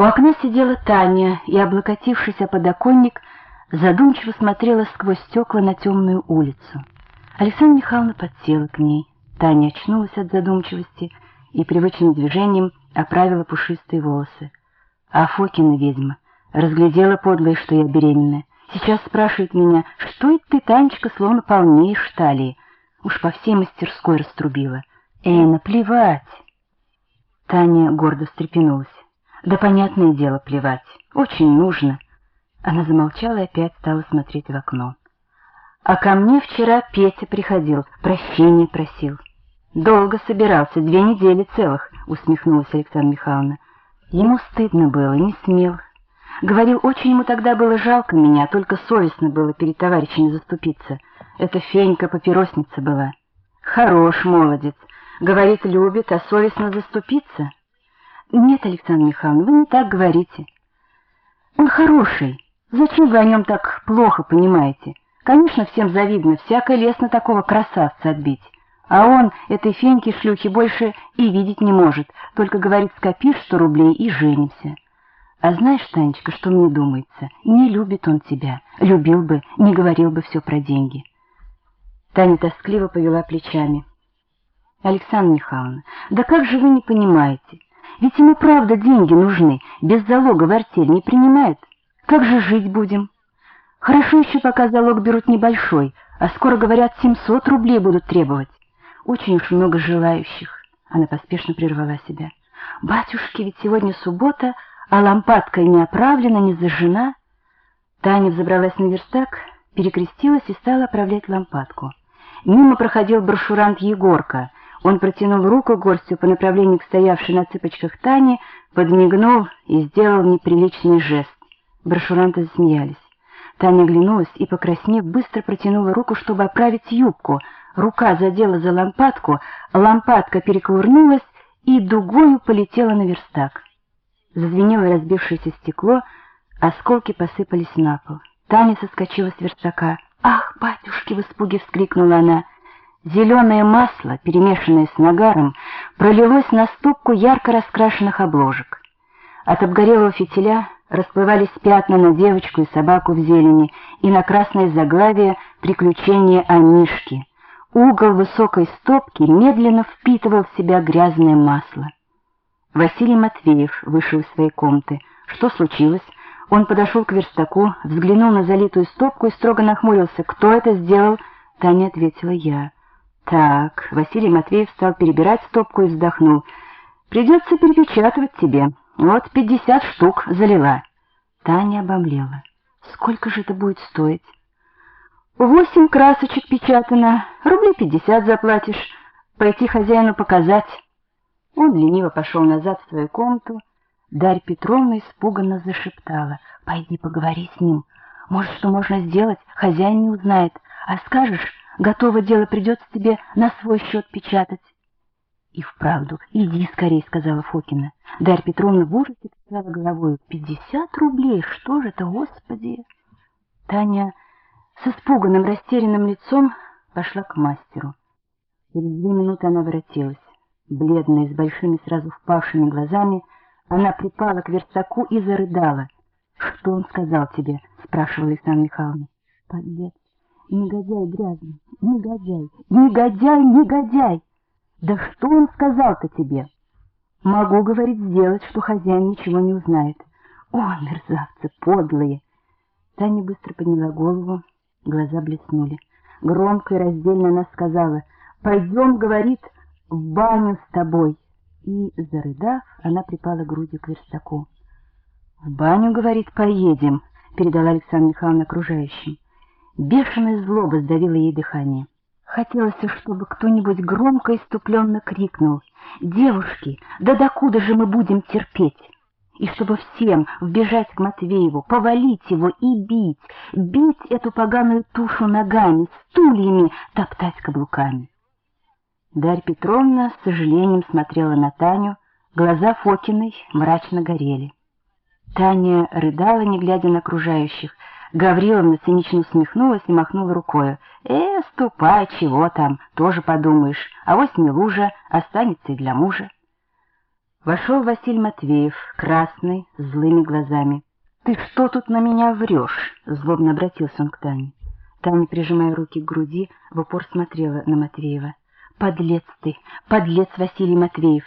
У окна сидела Таня и, облокотившись о подоконник, задумчиво смотрела сквозь стекла на темную улицу. Александра Михайловна подсела к ней. Таня очнулась от задумчивости и привычным движением оправила пушистые волосы. А Фокина ведьма разглядела подлое, что я беременная. Сейчас спрашивает меня, что это ты, Танечка, словно полнеешь талии. Уж по всей мастерской раструбила. Эй, наплевать. Таня гордо встрепенулась. Да понятное дело, плевать. Очень нужно. Она замолчала и опять стала смотреть в окно. А ко мне вчера Петя приходил, прощения просил. Долго собирался, две недели целых, усмехнулась Александра Михайловна. Ему стыдно было, не смел. Говорил, очень ему тогда было жалко меня, только совестно было перед товарищами заступиться. Это Фенька-папиросница была. Хорош молодец. Говорит, любит, а совестно заступиться. Нет, Александра Михайловна, вы не так говорите. Он хороший. Зачем вы о нем так плохо понимаете? Конечно, всем завидно, всякое лестно такого красавца отбить. А он этой феньки-шлюхи больше и видеть не может, только говорит, скопишь сто рублей и женимся. А знаешь, Танечка, что мне думается? Не любит он тебя. Любил бы, не говорил бы все про деньги. Таня тоскливо повела плечами. Александра Михайловна, да как же вы не понимаете? Ведь ему правда деньги нужны, без залога в артель не принимает. Как же жить будем? Хорошо еще пока залог берут небольшой, а скоро, говорят, 700 рублей будут требовать. Очень уж много желающих. Она поспешно прервала себя. Батюшки, ведь сегодня суббота, а лампадка не оправлена, не зажжена. Таня взобралась на верстак, перекрестилась и стала оправлять лампадку. Мимо проходил брошюрант Егорка — он протянул руку горстью по направлению к стоявшей на цыпочках Тане, подмигнул и сделал неприличный жест. Брошюранты засмеялись. Таня оглянулась и, покраснев, быстро протянула руку, чтобы оправить юбку. Рука задела за лампадку, лампадка перекувырнулась и дугою полетела на верстак. Зазвенело разбившееся стекло, осколки посыпались на пол. Таня соскочила с верстака. «Ах, батюшки!» — в испуге вскрикнула она — Зеленое масло, перемешанное с нагаром, пролилось на ступку ярко раскрашенных обложек. От обгорелого фитиля расплывались пятна на девочку и собаку в зелени и на красное заглавие «Приключения о Мишке». Угол высокой стопки медленно впитывал в себя грязное масло. Василий Матвеев вышел из своей комнаты. Что случилось? Он подошел к верстаку, взглянул на залитую стопку и строго нахмурился. «Кто это сделал?» Таня ответила «Я». Так, Василий Матвеев стал перебирать стопку и вздохнул. Придется перепечатывать тебе. Вот пятьдесят штук залила. Таня обомлела. Сколько же это будет стоить? Восемь красочек печатано. Рублей пятьдесят заплатишь. Пойти хозяину показать. Он лениво пошел назад в свою комнату. Дарья Петровна испуганно зашептала. «Пойди поговори с ним. Может, что можно сделать, хозяин не узнает. А скажешь, Готово дело, придется тебе на свой счет печатать. — И вправду, иди скорей, — сказала Фокина. Дарья Петровна в ужасе покачала головой. — Пятьдесят рублей? Что же это, господи? Таня с испуганным, растерянным лицом пошла к мастеру. Через две минуты она воротилась. Бледная, с большими сразу впавшими глазами, она припала к верстаку и зарыдала. — Что он сказал тебе? — спрашивала Александра Михайловна. — Подлец. Негодяй грязный, негодяй, негодяй, негодяй! Да что он сказал-то тебе? Могу, говорить, сделать, что хозяин ничего не узнает. О, мерзавцы, подлые! Таня быстро подняла голову, глаза блеснули. Громко и раздельно она сказала, «Пойдем, — говорит, — в баню с тобой!» И, зарыдав, она припала грудью к верстаку. «В баню, — говорит, — поедем!» — передала Александра Михайловна окружающим. Бешеная злоба сдавила ей дыхание. Хотелось, чтобы кто-нибудь громко и иступленно крикнул «Девушки, да докуда же мы будем терпеть?» И чтобы всем вбежать к Матвееву, повалить его и бить, бить эту поганую тушу ногами, стульями, топтать каблуками. Дарья Петровна с сожалением смотрела на Таню, глаза Фокиной мрачно горели. Таня рыдала, не глядя на окружающих, Гавриловна цинично усмехнулась и махнула рукой. «Э, ступай, чего там, тоже подумаешь, а вот не лужа, останется и для мужа». Вошел Василий Матвеев, красный, злыми глазами. «Ты что тут на меня врешь?» — злобно обратился он к Тане. Таня, прижимая руки к груди, в упор смотрела на Матвеева. «Подлец ты! Подлец Василий Матвеев!